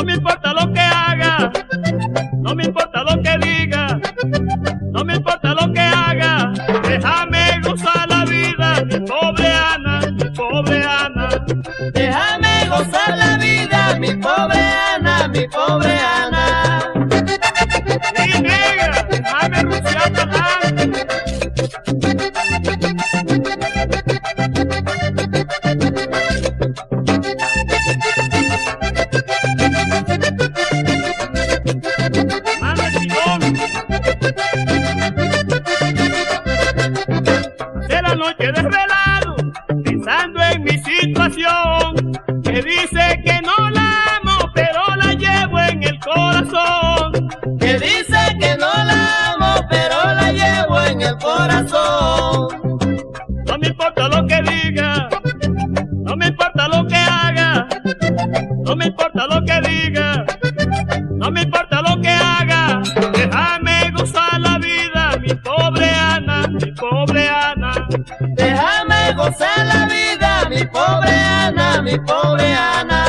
no me importa lo que haga, no me importa lo que diga, no me importa lo que haga. Déjame gozar la vida, mi pobre Ana, mi pobre Ana. Déjame gozar la vida, mi pobre Ana, mi pobre Ana. Sí, negra, déjame rociar De la noche desvelado, pensando en mi situación, que dice que no la amo, pero la llevo en el corazón. Que dice mi pobre Ana.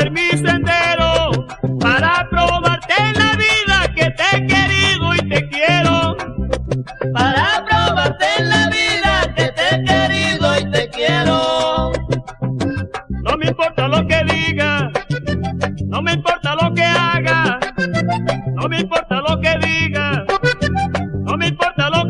A coger mi sendero para probarte la vida que te he querido y te quiero. Para probarte la vida que te he querido y te quiero. No me importa lo que diga, no me importa lo que haga, no me importa lo que diga, no me importa lo que